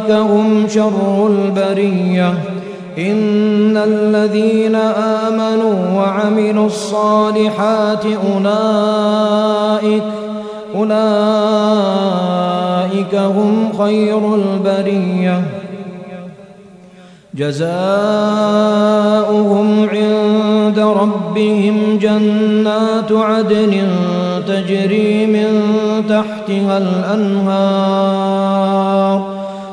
هم شر البرية إن الذين آمنوا وعملوا الصالحات أولئك أولئك هم خير البرية جزاؤهم عند ربهم جنات عدن تجري من تحتها الأنهار